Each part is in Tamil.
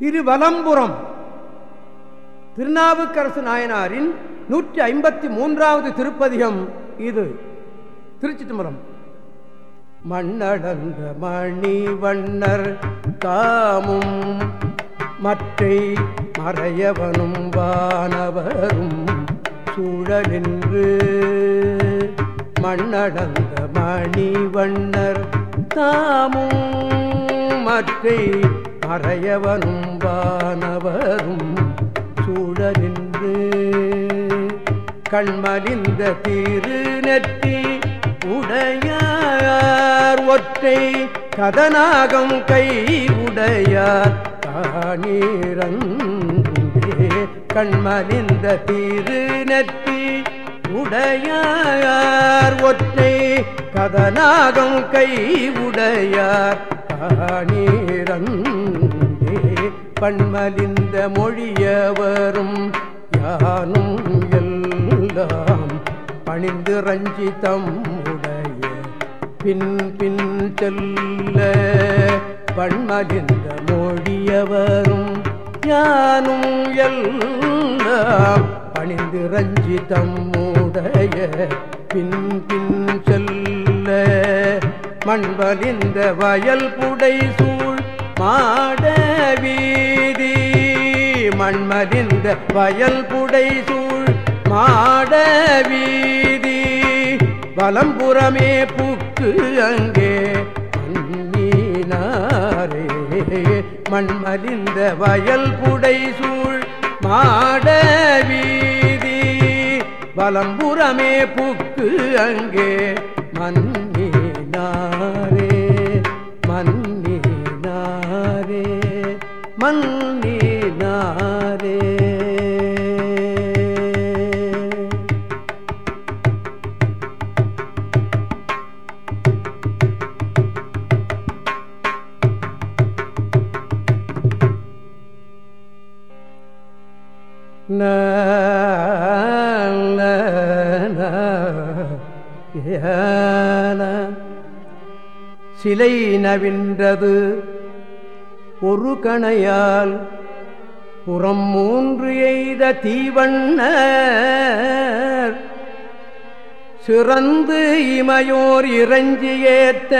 திருவலம்புரம். திருநாவுக்கரசு நாயனாரின் நூற்றி ஐம்பத்தி மூன்றாவது திருப்பதிகம் இது. திருச்சி தும்பரம் மண்ணடந்த மணி வண்ணர் தாமும் மற்றை மறையவனும் வானவரும் சூழலின்று மண்ணடந்த மணி வண்ணர் தாமும் மற்றை மறையவனும் வானவரும் சூழலின்று. கண்மலிந்த திரு நெற்றி உடையார் ஒற்றை கதநாகம் கை உடையார் காணீரந்தே கண்மலிந்த திரு நெற்றி உடையார் ஒற்றை கதநாகம் கை உடையார் காணீரந்தே பண்மலிந்த மொழியவரும் யானும் எல்லாம் பணிந்து ரஞ்சிதம் உடைய பின் பின் செல்ல பண்மலிந்த மொழியவரும் யானும் எல்லாம் பணிந்து ரஞ்சிதம் உடைய பின் பின் மண்பலிந்த வயல் புடை சூழ் மாட வீதி. மண்மலிந்த வயல் புடை சூழ் மாட வீதி. வலம்புறமே புக்கு அங்கே மண்ணினாரே மண்மலிந்த வயல் புடை சூழ் மாட வீதி. வலம்புறமே புக்கு அங்கே மன் மன்னினாரே மன்னினாரே சிலை நவின்றது ஒரு கணையால் புறம் மூன்று எய்த தீவண்ண சிறந்து இமையோர் இறஞ்சி ஏத்த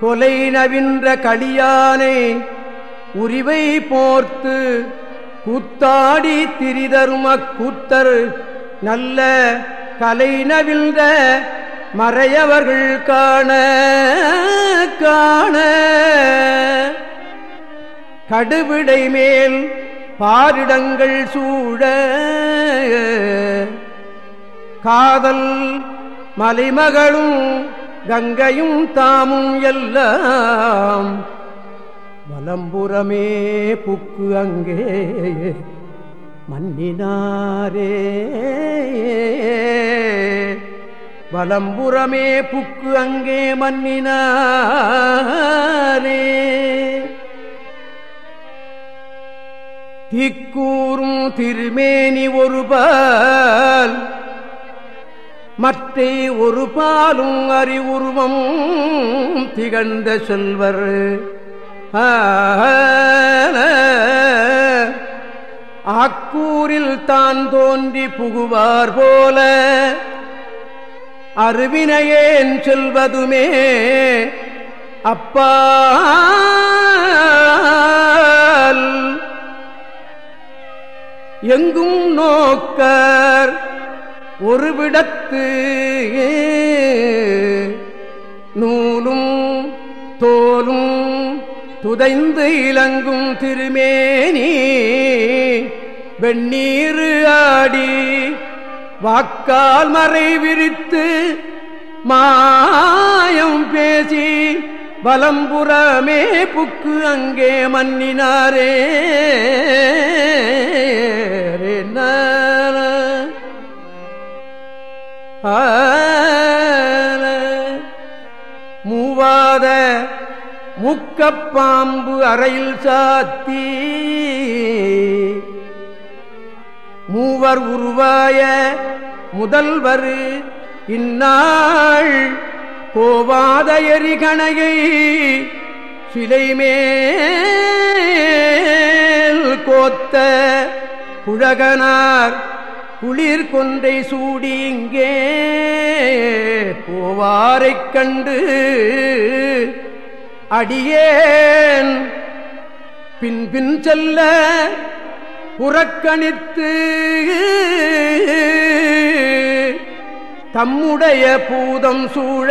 கொலை நவின்ற களியானை உரிவை போர்த்து கூத்தாடி திரிதரும அக்கூத்தர் நல்ல கலை நவிழ்ந்த மறையவர்கள் காண காண. கடுவிடை மேல் பாரிடங்கள் சூழ. காதல் மலைமகளும் கங்கையும் தாமும் எல்லாம். வலம்புறமே புக்கு அங்கே மன்னினாரே வலம்புறமே புக்கு அங்கே மன்னினாரே திக்கூறும் திருமேனி ஒருபால் மற்றை ஒரு பாலும் அறிவுருவம் திகழ்ந்த செல்வர். ஆக்கூரில் தான் தோன்றி புகுவார் போல அருவினையேன் சொல்வதுமே. அப்பால் எங்கும் நோக்கர் ஒருவிடத்து நூலும் தோலும் துதைந்து இலங்கும் திருமேனி. வெண்ணீர் ஆடி வாக்கால் மறை விரித்து மாயம் பேசி வலம்புறமே புக்கு அங்கே மன்னினாரே. மூவாத முக்கப்பாம்பு அறையில் சாத்தி மூவர் உருவாய முதல்வர் இந்நாள் போவாத எரிகணையை சிலைமேல் கோத்த குழகனார் குளிர் கொன்றை சூடி இங்கே போவாரைக் கண்டு அடியேன். பின்பின் செல்ல புறக்கணித்து தம்முடைய பூதம் சூழ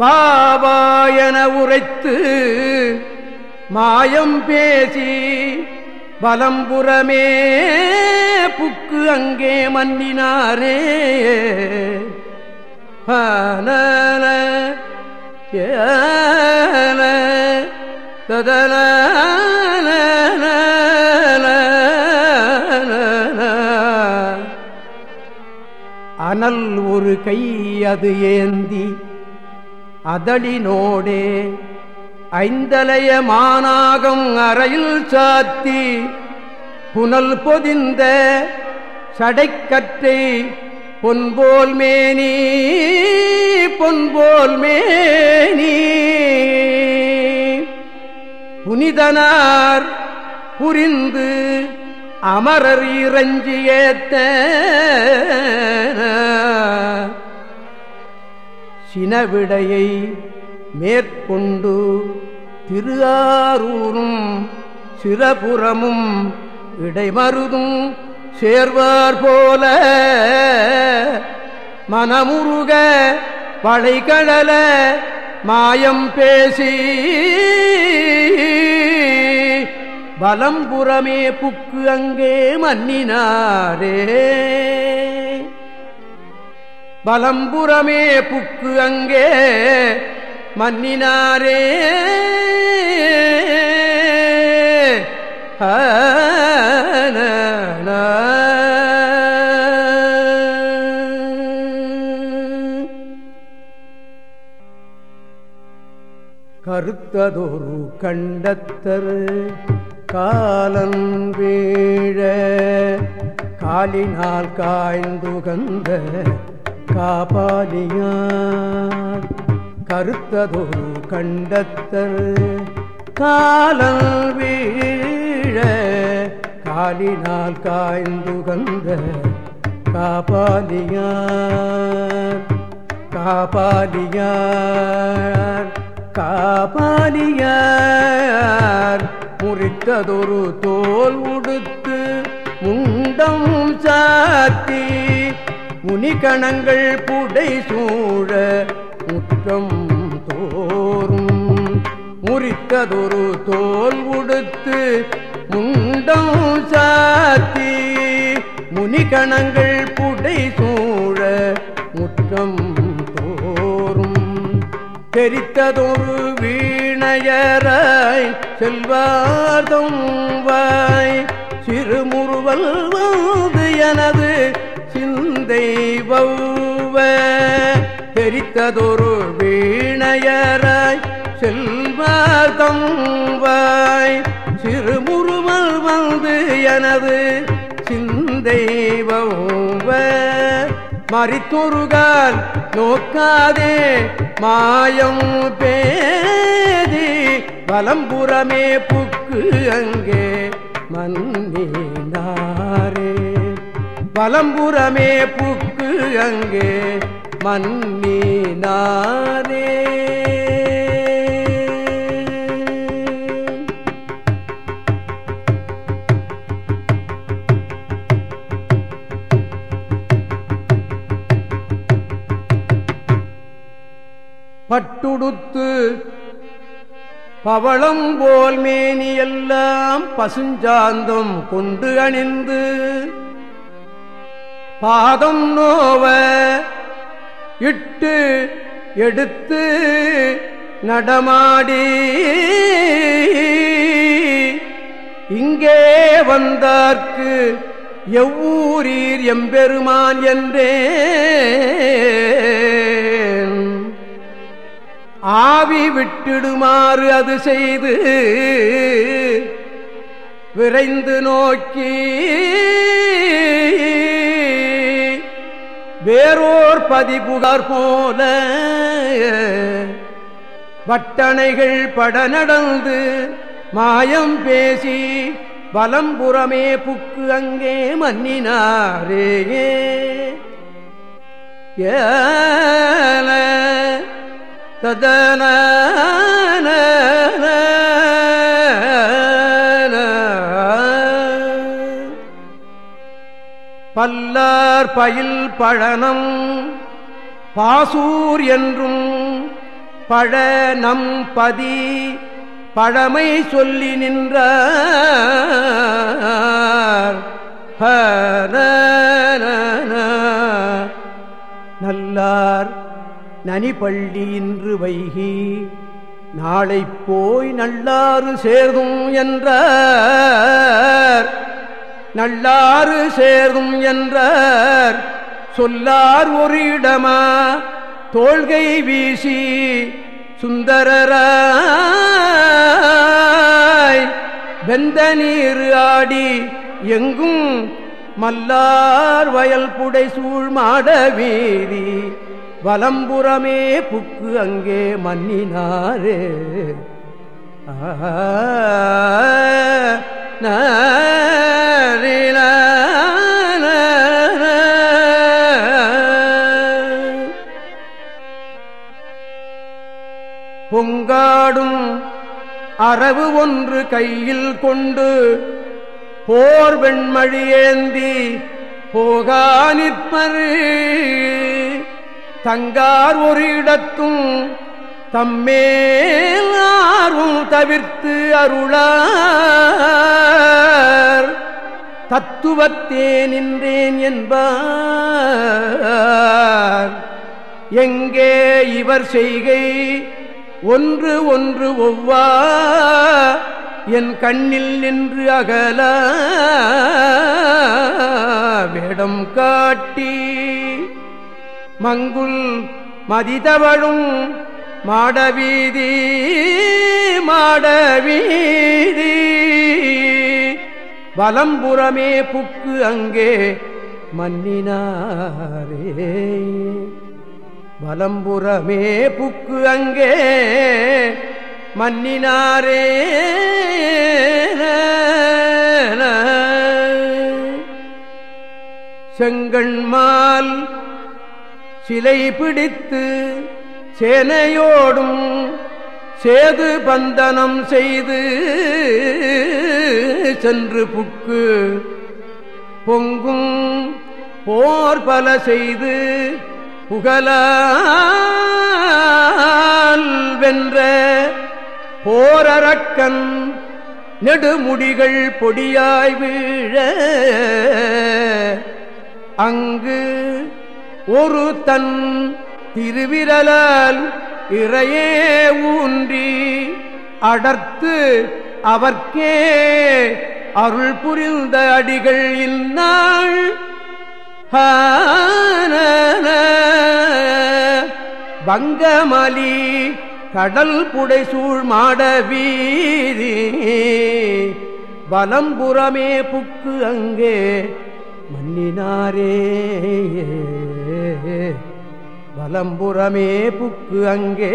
பாபாயன உரைத்து மாயம் பேசி பலம்புறமே புக்கு அங்கே மன்னினாரே. ஹானல ஏன ததன அனல் ஒரு கை அது ஏந்தி அதளினோடே ஐந்தலைய மானாகம் அறையில் சாத்தி புனல் பொதிந்த சடைக்கற்றை பொன்போல் மேனீ பொன்போல் மேனி. புனிதனார் புரிந்து அமரர் இறஞ்சி ஏத்த சினவிடையை மேற்கொண்டு திருஆரூரும் சிறபுறமும் இடைமருதும் சேர்வார் போல மனமுருக வளைகடல மாயம் பேசி பலம்புறமே புக்கு அங்கே மன்னினாரே. பலம்புறமே புக்கு அங்கே மன்னினாரே. ஆ கருத்ததொரு கண்டத்தர். காலன் வீழ காலினால் காய்ந்துகந்த காபாலியார் கருத்ததொரு கண்டத்தர். காலல் வீழ காலினால் காய்ந்துகந்த காபாலியார் காபாலியார் காபாலியார் முறித்ததொரு தோல் உடுத்து முண்டம் சாத்தி முனிகணங்கள் புடை சூழ முற்றம் தோறும். முறித்ததொரு தோல் உடுத்து முண்டம் சாத்தி முனிகணங்கள் புடை சூழ முற்றம் தெரித்ததொரு வீணையராய் செல்வார்தம் வாய். சிறுமுறுவல் வந்து எனது சிந்தை வௌவ. தெரித்ததொரு வீணையராய் செல்வார்தம் வாய். சிறுமுறுவல் வந்து எனது சிந்தை வௌவ. மறித்துருகால் நோக்காதே மாயம் பேதி பலம்புறமே புக்கு அங்கே மன்னினாரே பலம்புறமே புக்கு அங்கே மன்னினாரே பட்டுடுத்து பவளம் போல் மேனி எல்லாம் பசுஞ்சாந்தம் கொண்டு அணிந்து. பாதம் நோவ இட்டு எடுத்து நடமாடி. இங்கே வந்தார்க்கு எவ்வூரீர் எம்பெருமான் என்றே. ஆவி விட்டிடுமாறு அது செய்து விரைந்து நோக்கி வேறோர் பதிபுகார் போல வட்டணைகள் பட நடந்து மாயம் பேசி பலம்புறமே புக்கு அங்கே மன்னினாரே. ஏல ததன பல்லார் பயில் பழனம் பாசூர் என்றும் பழனம் பதி பழமை சொல்லி நின்ற நல்லார் நனிபள்ளி இன்று வைகி. நாளை போய் நல்லாறு சேர்தும் என்ற நல்லாறு சேர்தும் என்றார். சொல்லார் ஒரு இடமா தோள்கை வீசி சுந்தரராய். வெந்த நீர் ஆடி எங்கும் மல்லார் வயல் புடை சூழ் மாட வீதி. வலம்புறமே புக்கு அங்கே மன்னினாரே பொங்காடும் அரவு ஒன்று கையில் கொண்டு போர் வெண்மழியேந்தி போகா நிற்பரு. தங்கார் ஒரு இடத்தும் தம்மேலாரும் தவிர்த்து அருளார். தத்துவத்தே நின்றேன் என்பார். எங்கே இவர் செய்கை? ஒன்று ஒன்று ஒவ்வா. என் கண்ணில் நின்று அகல. வேடம் காட்டி மங்குல் மதிதவழும் மாடவீதி மாடவீதி. வலம்புறமே புக்கு அங்கே மன்னினாரே. வலம்புறமே புக்கு அங்கே மன்னினாரே. செங்கண்மால் சிலை பிடித்து சேனையோடும் சேது பந்தனம் செய்து சென்று புக்கு பொங்கும் போர் பல செய்து புகழ வென்ற போரக்கன் நெடுமுடிகள் பொடியாய் வீழ அங்கு ஒரு தன் திருவிரலால் இறையே ஊன்றி அடர்த்து அவர்க்கே அருள் புரிந்த அடிகள் இந்நாள். வங்கமலி கடல் புடைசூழ் மாட வீதி வலம்புறமே புக்கு அங்கே மன்னினாரே வலம்புறமே புக்கு அங்கே.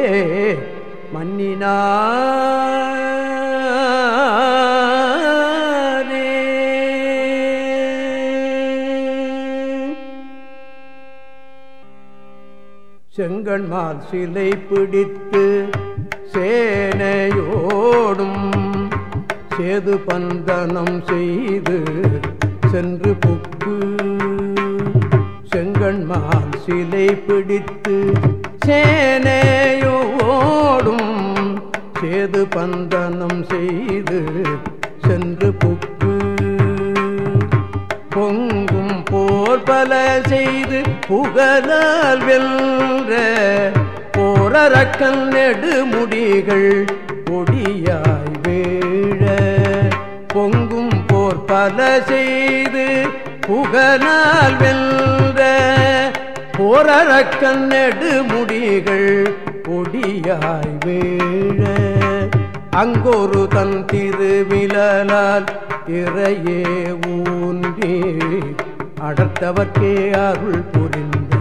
மன்னினாரே செங்கண்மால் சிலை பிடித்து சேனையோடும் சேது பந்தனம் செய்து சென்று புக்கு. செங்கண்மால் சிலை பிடித்து சேனையோடும் சேது பந்தனம் செய்து சென்று புக்கு. பொங்கும் போர் பல செய்து புகழால் வெல்ற போரக்கல் நெடுமுடிகள் கொடியாய் போர் பல செய்து புகழால் வெல்ற போரக்கல் நெடுமுடிகள் பொடியாய் வீழ. அங்கொரு தன் திருவிழலால் இறையே ஊன்றி. அடர்த்தவர்க்கே அருள் புரிந்த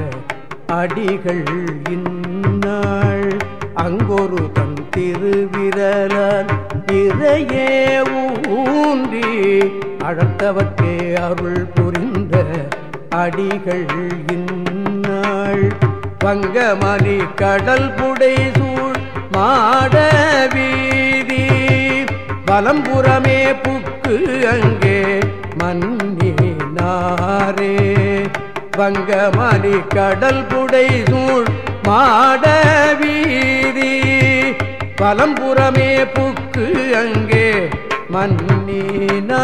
அடிகள் இந்நாள். அங்கொரு தன் திருவிரலால் இறையே ஊன்றி. அடர்த்தவர்க்கே அருள் புரிந்த அடிகள் இந்நாள். பங்கமணி கடல் புடை சூழ் மாட வீதி. வலம்புறமே புக்கு அங்கே மன்னினாரே. பங்கமணி கடல் புடை சூழ் மாட வீதி. வலம்புறமே புக்கு அங்கே மன்னினாரே